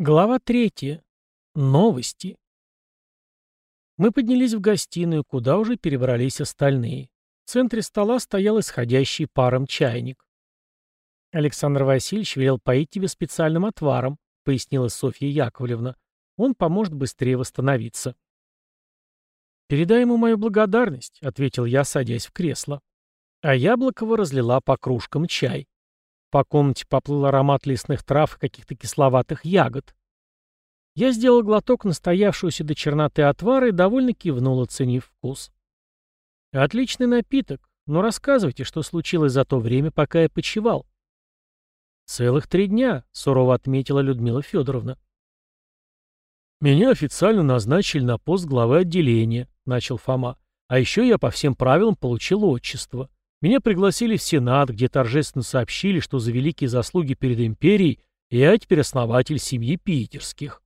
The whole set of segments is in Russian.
Глава третья. Новости. Мы поднялись в гостиную, куда уже перебрались остальные. В центре стола стоял исходящий паром чайник. «Александр Васильевич велел поить тебе специальным отваром», — пояснила Софья Яковлевна. «Он поможет быстрее восстановиться». «Передай ему мою благодарность», — ответил я, садясь в кресло. А Яблокова разлила по кружкам чай. По комнате поплыл аромат лесных трав и каких-то кисловатых ягод. Я сделал глоток настоявшегося до черноты отвара и довольно кивнул, оценив вкус. «Отличный напиток, но рассказывайте, что случилось за то время, пока я почевал». «Целых три дня», — сурово отметила Людмила Федоровна. «Меня официально назначили на пост главы отделения», — начал Фома. «А еще я по всем правилам получил отчество. Меня пригласили в Сенат, где торжественно сообщили, что за великие заслуги перед империей я теперь основатель семьи питерских.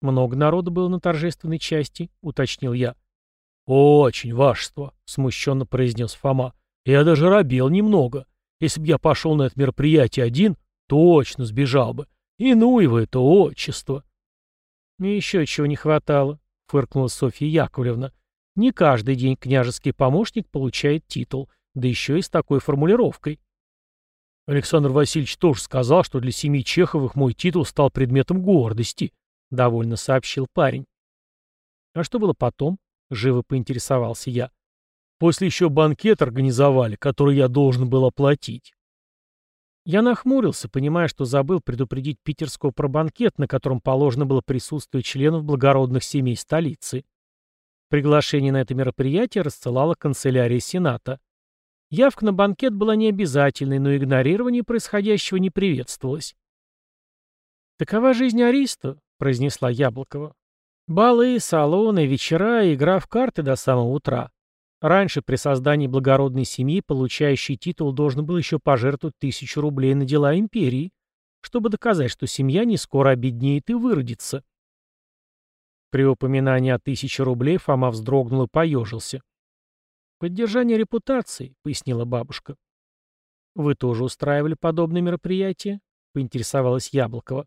«Много народу было на торжественной части», — уточнил я. «Очень, вашество», — смущенно произнес Фома. «Я даже робел немного. Если бы я пошел на это мероприятие один, точно сбежал бы. И ну его это отчество». «И еще чего не хватало», — фыркнула Софья Яковлевна. Не каждый день княжеский помощник получает титул, да еще и с такой формулировкой. Александр Васильевич тоже сказал, что для семьи Чеховых мой титул стал предметом гордости, довольно сообщил парень. А что было потом? Живо поинтересовался я. После еще банкет организовали, который я должен был оплатить. Я нахмурился, понимая, что забыл предупредить питерского про банкет, на котором положено было присутствие членов благородных семей столицы. Приглашение на это мероприятие рассылала канцелярия Сената. Явка на банкет была необязательной, но игнорирование происходящего не приветствовалось. «Такова жизнь Ариста», — произнесла Яблокова. «Балы, салоны, вечера игра в карты до самого утра. Раньше при создании благородной семьи получающий титул должен был еще пожертвовать тысячу рублей на дела империи, чтобы доказать, что семья не скоро обеднеет и выродится. При упоминании о тысяче рублей Фома вздрогнул и поежился. «Поддержание репутации», — пояснила бабушка. «Вы тоже устраивали подобные мероприятия?» — поинтересовалась Яблокова.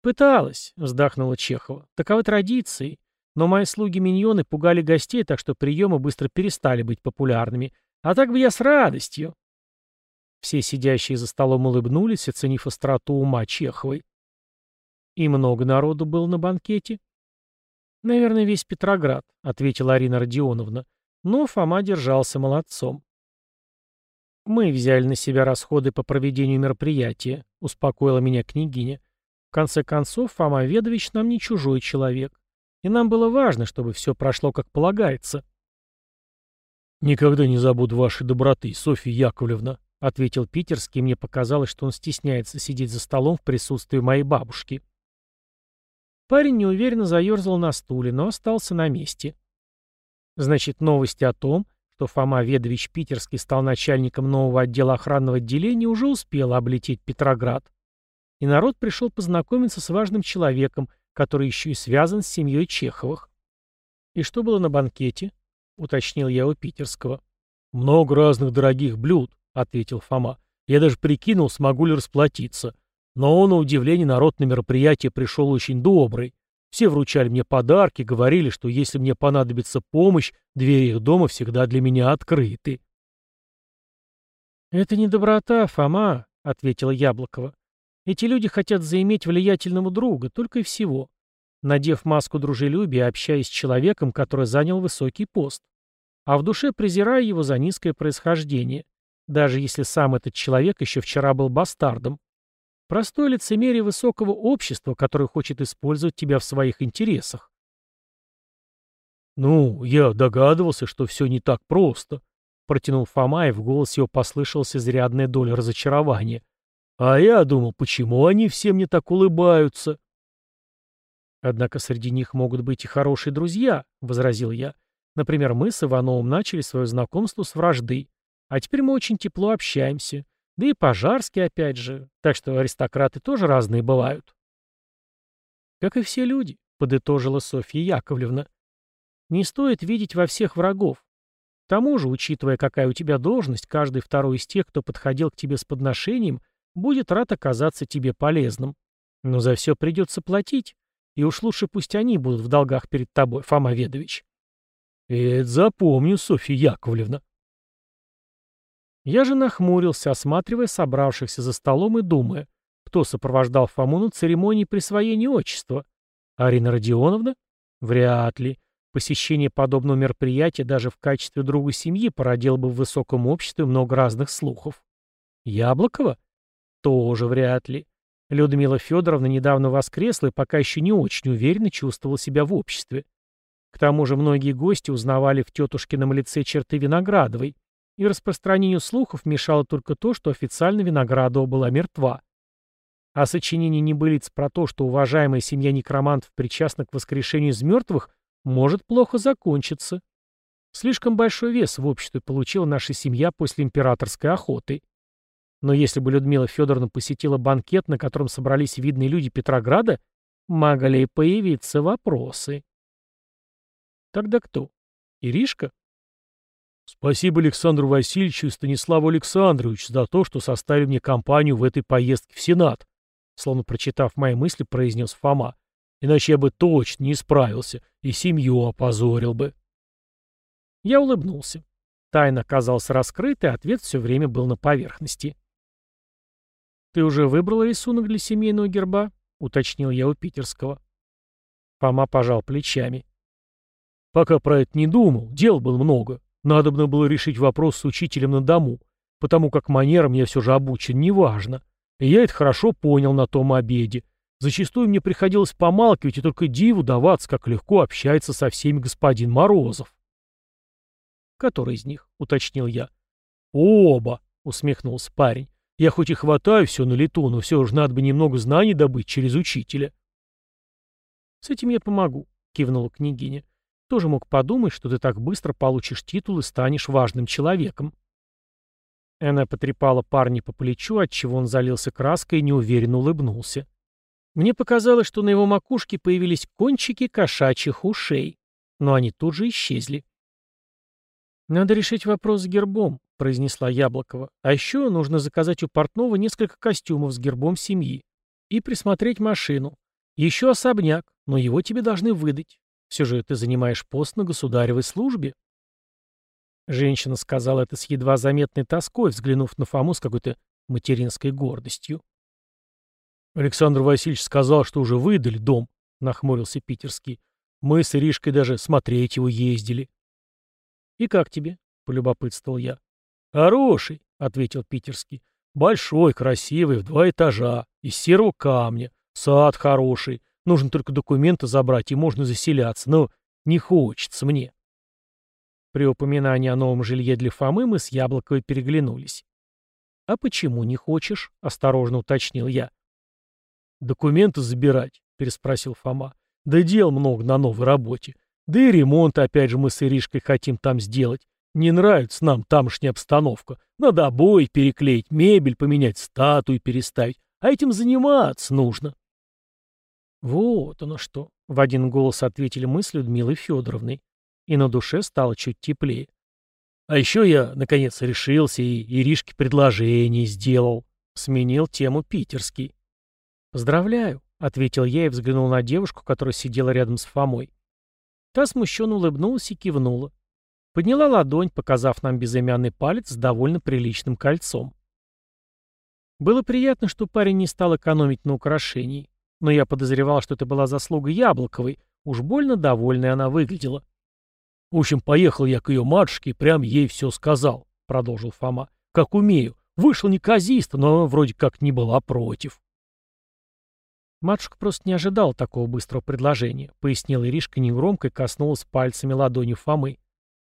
«Пыталась», — вздохнула Чехова. «Таковы традиции. Но мои слуги-миньоны пугали гостей, так что приемы быстро перестали быть популярными. А так бы я с радостью». Все сидящие за столом улыбнулись, оценив остроту ума Чеховой. «И много народу было на банкете?» «Наверное, весь Петроград», — ответила Арина Родионовна. Но Фома держался молодцом. «Мы взяли на себя расходы по проведению мероприятия», — успокоила меня княгиня. «В конце концов, Фома Ведович нам не чужой человек, и нам было важно, чтобы все прошло как полагается». «Никогда не забуду вашей доброты, Софья Яковлевна», — ответил Питерский, и мне показалось, что он стесняется сидеть за столом в присутствии моей бабушки. Парень неуверенно заерзал на стуле, но остался на месте. Значит, новости о том, что Фома Ведович Питерский стал начальником нового отдела охранного отделения, уже успела облететь Петроград. И народ пришел познакомиться с важным человеком, который еще и связан с семьей Чеховых. «И что было на банкете?» — уточнил я у Питерского. «Много разных дорогих блюд», — ответил Фома. «Я даже прикинул, смогу ли расплатиться. Но, на удивление, народ на мероприятие пришел очень добрый. Все вручали мне подарки, говорили, что если мне понадобится помощь, двери их дома всегда для меня открыты. «Это не доброта, Фома», — ответила Яблокова. «Эти люди хотят заиметь влиятельного друга, только и всего, надев маску дружелюбия, общаясь с человеком, который занял высокий пост, а в душе презирая его за низкое происхождение, даже если сам этот человек еще вчера был бастардом. Простое лицемерие высокого общества, которое хочет использовать тебя в своих интересах. «Ну, я догадывался, что все не так просто», — протянул Фома, и в голосе его послышалась изрядная доля разочарования. «А я думал, почему они все мне так улыбаются?» «Однако среди них могут быть и хорошие друзья», — возразил я. «Например, мы с Ивановым начали свое знакомство с вражды, а теперь мы очень тепло общаемся. Да и пожарские, опять же. Так что аристократы тоже разные бывают. Как и все люди, подытожила Софья Яковлевна. Не стоит видеть во всех врагов. К тому же, учитывая, какая у тебя должность, каждый второй из тех, кто подходил к тебе с подношением, будет рад оказаться тебе полезным. Но за все придется платить, и уж лучше пусть они будут в долгах перед тобой, Фома Ведович. Это запомню, Софья Яковлевна. Я же нахмурился, осматривая собравшихся за столом и думая, кто сопровождал Фому на церемонии присвоения отчества. Арина Родионовна? Вряд ли. Посещение подобного мероприятия даже в качестве друга семьи породило бы в высоком обществе много разных слухов. Яблокова? Тоже вряд ли. Людмила Федоровна недавно воскресла и пока еще не очень уверенно чувствовала себя в обществе. К тому же многие гости узнавали в тетушкином лице черты Виноградовой, и распространению слухов мешало только то, что официально Виноградова была мертва. А сочинение небылиц про то, что уважаемая семья некромантов причастна к воскрешению из мертвых, может плохо закончиться. Слишком большой вес в обществе получила наша семья после императорской охоты. Но если бы Людмила Федоровна посетила банкет, на котором собрались видные люди Петрограда, могли появиться вопросы. Тогда кто? Иришка? Спасибо Александру Васильевичу и Станиславу Александровичу за то, что составили мне компанию в этой поездке в Сенат, словно прочитав мои мысли, произнес Фома. Иначе я бы точно не справился и семью опозорил бы. Я улыбнулся. Тайна оказалась раскрытой, ответ все время был на поверхности. «Ты уже выбрала рисунок для семейного герба?» — уточнил я у питерского. Фома пожал плечами. «Пока про это не думал, дел было много. Надобно было решить вопрос с учителем на дому, потому как манерам я все же обучен, неважно. И я это хорошо понял на том обеде. Зачастую мне приходилось помалкивать и только диву даваться, как легко общается со всеми господин Морозов. «Который из них?» — уточнил я. «Оба!» — усмехнулся парень. «Я хоть и хватаю все на лету, но все же надо бы немного знаний добыть через учителя». «С этим я помогу», — кивнула княгиня. Тоже мог подумать, что ты так быстро получишь титул и станешь важным человеком. Она потрепала парня по плечу, отчего он залился краской и неуверенно улыбнулся. Мне показалось, что на его макушке появились кончики кошачьих ушей, но они тут же исчезли. «Надо решить вопрос с гербом», — произнесла Яблокова. «А еще нужно заказать у портного несколько костюмов с гербом семьи и присмотреть машину. Еще особняк, но его тебе должны выдать. Все же ты занимаешь пост на государевой службе. Женщина сказала это с едва заметной тоской, взглянув на Фому с какой-то материнской гордостью. Александр Васильевич сказал, что уже выдали дом, нахмурился Питерский. Мы с Иришкой даже смотреть его ездили. И как тебе? полюбопытствовал я. Хороший, ответил Питерский. Большой, красивый, в два этажа, из серого камня, сад хороший, Нужно только документы забрать, и можно заселяться, но не хочется мне. При упоминании о новом жилье для Фомы мы с Яблоковой переглянулись. «А почему не хочешь?» — осторожно уточнил я. «Документы забирать?» — переспросил Фома. «Да дел много на новой работе. Да и ремонт, опять же, мы с Иришкой хотим там сделать. Не нравится нам тамошняя обстановка. Надо обои переклеить, мебель поменять, статуи переставить. А этим заниматься нужно». «Вот оно что!» — в один голос ответили мы с Людмилой Федоровной. И на душе стало чуть теплее. «А еще я, наконец, решился и Иришке предложение сделал», — сменил тему питерский. «Поздравляю», — ответил я и взглянул на девушку, которая сидела рядом с Фомой. Та смущенно улыбнулась и кивнула. Подняла ладонь, показав нам безымянный палец с довольно приличным кольцом. Было приятно, что парень не стал экономить на украшении но я подозревал, что это была заслуга Яблоковой, уж больно довольной она выглядела. «В общем, поехал я к ее матушке и прям ей все сказал», — продолжил Фома. «Как умею. Вышел неказисто, но вроде как не была против». Матушка просто не ожидала такого быстрого предложения, пояснила Иришка негромко и коснулась пальцами ладони Фомы.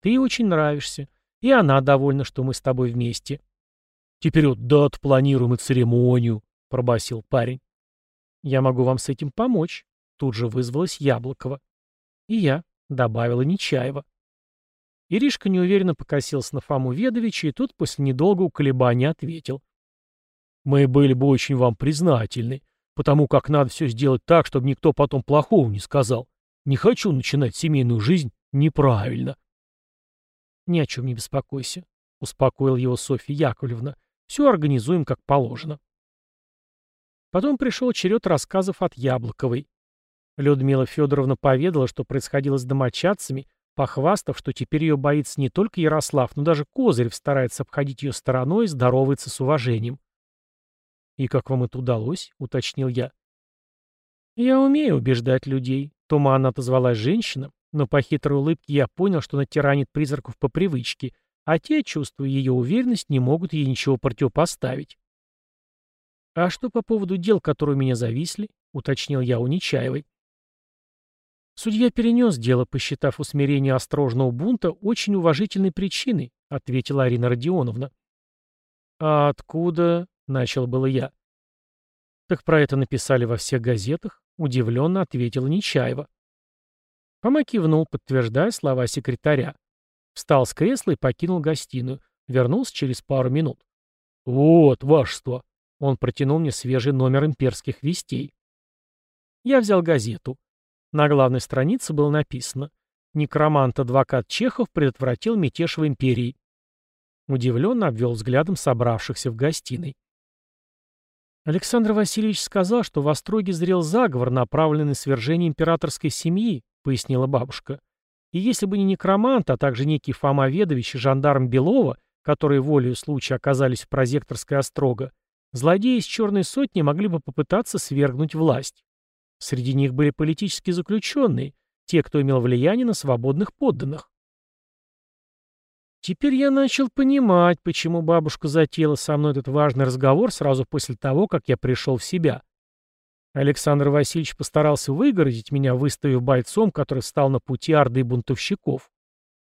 «Ты ей очень нравишься, и она довольна, что мы с тобой вместе». «Теперь вот дату планируем и церемонию», — пробасил парень. «Я могу вам с этим помочь», — тут же вызвалась Яблокова. «И я», — добавила Нечаева. Иришка неуверенно покосился на Фому Ведовича, и тот после недолгого колебания ответил. «Мы были бы очень вам признательны, потому как надо все сделать так, чтобы никто потом плохого не сказал. Не хочу начинать семейную жизнь неправильно». «Ни о чем не беспокойся», — успокоил его Софья Яковлевна. «Все организуем как положено». Потом пришел черед рассказов от Яблоковой. Людмила Федоровна поведала, что происходило с домочадцами, похвастав, что теперь ее боится не только Ярослав, но даже Козырев старается обходить ее стороной и здоровается с уважением. «И как вам это удалось?» — уточнил я. «Я умею убеждать людей», — туманно отозвалась женщина, но по хитрой улыбке я понял, что она тиранит призраков по привычке, а те, чувствуя ее уверенность, не могут ей ничего противопоставить. «А что по поводу дел, которые у меня зависли?» — уточнил я у Нечаевой. «Судья перенес дело, посчитав усмирение острожного бунта очень уважительной причиной», — ответила Арина Родионовна. «А откуда?» — начал было я. «Так про это написали во всех газетах», — удивленно ответила Нечаева. Фома кивнул, подтверждая слова секретаря. Встал с кресла и покинул гостиную. Вернулся через пару минут. «Вот, вашество!» Он протянул мне свежий номер имперских вестей. Я взял газету. На главной странице было написано «Некромант-адвокат Чехов предотвратил мятеж в империи». Удивленно обвел взглядом собравшихся в гостиной. Александр Васильевич сказал, что в Остроге зрел заговор, направленный на свержение императорской семьи, пояснила бабушка. И если бы не некромант, а также некий Фома Ведович и жандарм Белова, которые волею случая оказались в прозекторской Острога, злодеи из Черной Сотни могли бы попытаться свергнуть власть. Среди них были политические заключенные, те, кто имел влияние на свободных подданных. Теперь я начал понимать, почему бабушка затеяла со мной этот важный разговор сразу после того, как я пришел в себя. Александр Васильевич постарался выгородить меня, выставив бойцом, который стал на пути орды бунтовщиков.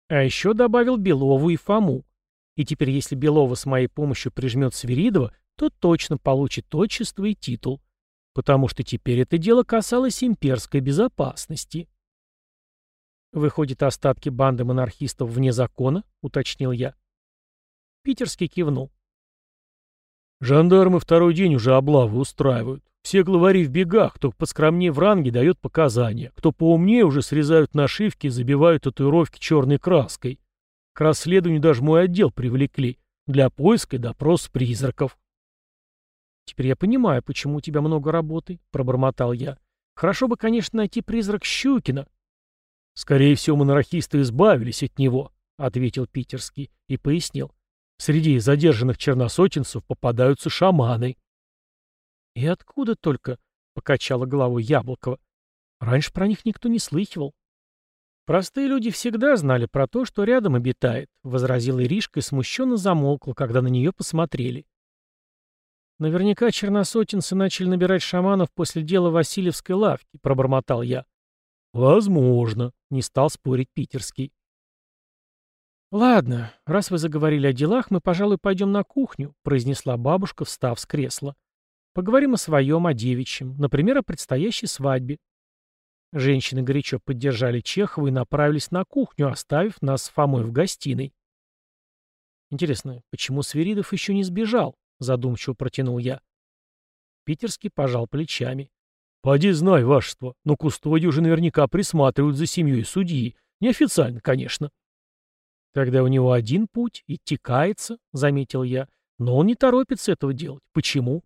А еще добавил Белову и Фому. И теперь, если Белова с моей помощью прижмет Свиридова, то точно получит отчество и титул потому что теперь это дело касалось имперской безопасности. «Выходит, остатки банды монархистов вне закона?» — уточнил я. Питерский кивнул. «Жандармы второй день уже облавы устраивают. Все главари в бегах, кто поскромнее в ранге дает показания, кто поумнее уже срезают нашивки и забивают татуировки черной краской. К расследованию даже мой отдел привлекли для поиска и допроса призраков. «Теперь я понимаю, почему у тебя много работы», — пробормотал я. «Хорошо бы, конечно, найти призрак Щукина». «Скорее всего, монархисты избавились от него», — ответил Питерский и пояснил. «Среди задержанных черносотенцев попадаются шаманы». «И откуда только?» — покачала головой Яблокова. «Раньше про них никто не слыхивал». «Простые люди всегда знали про то, что рядом обитает», — возразила Иришка и смущенно замолкла, когда на нее посмотрели. Наверняка черносотенцы начали набирать шаманов после дела Васильевской лавки, пробормотал я. Возможно, не стал спорить питерский. «Ладно, раз вы заговорили о делах, мы, пожалуй, пойдем на кухню», произнесла бабушка, встав с кресла. «Поговорим о своем, о девичьем, например, о предстоящей свадьбе». Женщины горячо поддержали Чехова и направились на кухню, оставив нас с Фомой в гостиной. Интересно, почему Свиридов еще не сбежал? Задумчиво протянул я. Питерский пожал плечами. «Поди знай, вашество, но кустодии уже наверняка присматривают за семьей судьи. Неофициально, конечно». «Тогда у него один путь, идти каяться», — заметил я. «Но он не торопится этого делать. Почему?»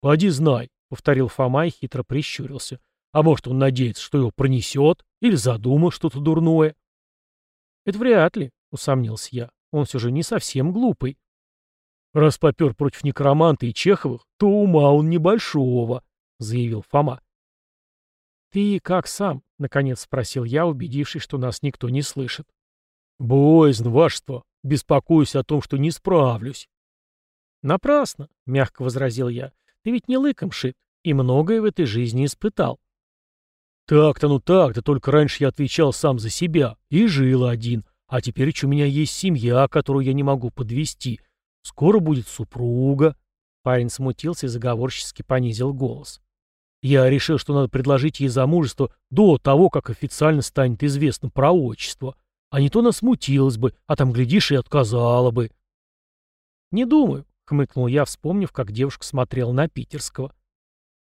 «Поди знай», — повторил Фома и хитро прищурился. «А может, он надеется, что его пронесет? Или задумал что-то дурное?» «Это вряд ли», — усомнился я. «Он все же не совсем глупый». «Раз попер против некроманта и Чеховых, то ума он небольшого», — заявил Фома. «Ты как сам?» — наконец спросил я, убедившись, что нас никто не слышит. «Боязн, вашество. Беспокоюсь о том, что не справлюсь». «Напрасно», — мягко возразил я. «Ты ведь не лыком шит и многое в этой жизни испытал». «Так-то, ну так, да только раньше я отвечал сам за себя и жил один, а теперь у меня есть семья, которую я не могу подвести, Скоро будет супруга. Парень смутился и заговорчески понизил голос. Я решил, что надо предложить ей замужество до того, как официально станет известно про отчество. А не то она смутилась бы, а там, глядишь, и отказала бы. «Не думаю», — хмыкнул я, вспомнив, как девушка смотрела на Питерского.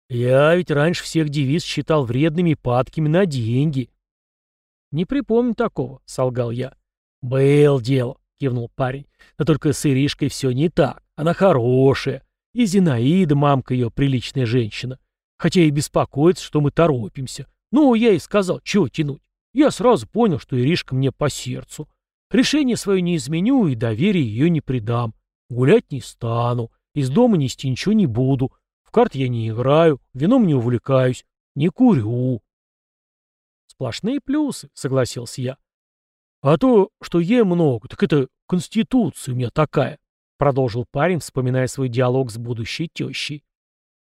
«Я ведь раньше всех девиз считал вредными и падкими на деньги». «Не припомню такого», — солгал я. «Был дело кивнул парень. «Но только с Иришкой все не так. Она хорошая. И Зинаида, мамка ее, приличная женщина. Хотя и беспокоится, что мы торопимся. Ну, я ей сказал, чего тянуть. Я сразу понял, что Иришка мне по сердцу. Решение свое не изменю и доверие ее не предам. Гулять не стану, из дома нести ничего не буду. В карты я не играю, вином не увлекаюсь, не курю. Сплошные плюсы, согласился я. А то, что ем много, так это конституция у меня такая, продолжил парень, вспоминая свой диалог с будущей тещей.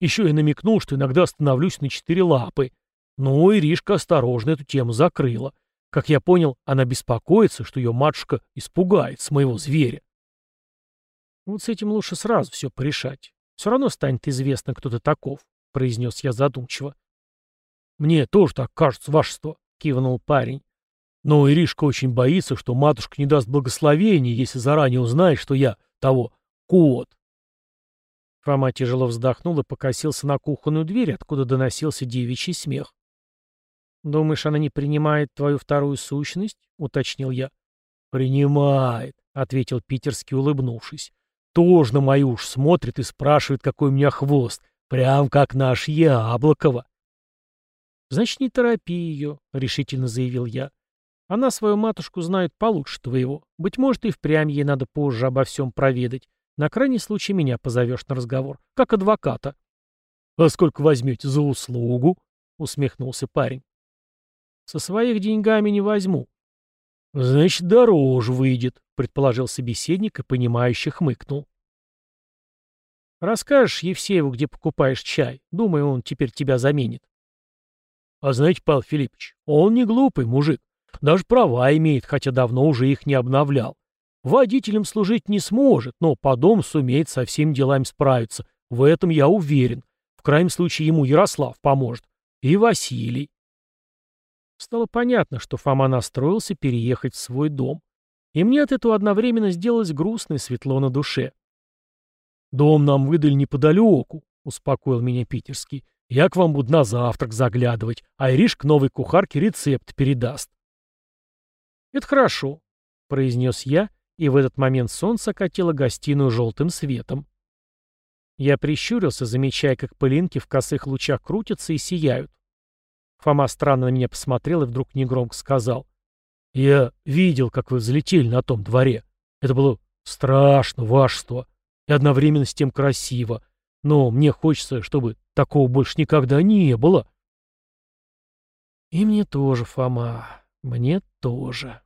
Еще я намекнул, что иногда становлюсь на четыре лапы. Ну, и Ришка осторожно эту тему закрыла. Как я понял, она беспокоится, что ее матушка испугает с моего зверя. Вот с этим лучше сразу все порешать. Все равно станет известно, кто ты таков, — произнес я задумчиво. Мне тоже так кажется, вашество, — кивнул парень. Но Иришка очень боится, что матушка не даст благословения, если заранее узнает, что я того кот. Фома тяжело вздохнул и покосился на кухонную дверь, откуда доносился девичий смех. «Думаешь, она не принимает твою вторую сущность?» — уточнил я. «Принимает», — ответил Питерский, улыбнувшись. «Тоже на мою уж смотрит и спрашивает, какой у меня хвост, прям как наш Яблокова». «Значит, не торопи ее», — решительно заявил я. Она свою матушку знает получше твоего. Быть может, и впрямь ей надо позже обо всем проведать. На крайний случай меня позовешь на разговор, как адвоката. — А сколько возьмете за услугу? — усмехнулся парень. — Со своих деньгами не возьму. — Значит, дороже выйдет, — предположил собеседник и, понимающе хмыкнул. — Расскажешь Евсееву, где покупаешь чай. Думаю, он теперь тебя заменит. — А знаете, Павел Филиппович, он не глупый мужик. Даже права имеет, хотя давно уже их не обновлял. Водителем служить не сможет, но по дому сумеет со всеми делами справиться. В этом я уверен. В крайнем случае ему Ярослав поможет. И Василий. Стало понятно, что Фома настроился переехать в свой дом. И мне от этого одновременно сделалось грустно и светло на душе. «Дом нам выдали неподалеку», — успокоил меня питерский. «Я к вам буду на завтрак заглядывать, а Ириш к новой кухарке рецепт передаст». «Это хорошо», — произнес я, и в этот момент солнце окатило гостиную желтым светом. Я прищурился, замечая, как пылинки в косых лучах крутятся и сияют. Фома странно на меня посмотрел и вдруг негромко сказал. «Я видел, как вы взлетели на том дворе. Это было страшно, вашество, и одновременно с тем красиво. Но мне хочется, чтобы такого больше никогда не было». «И мне тоже, Фома», мне тоже.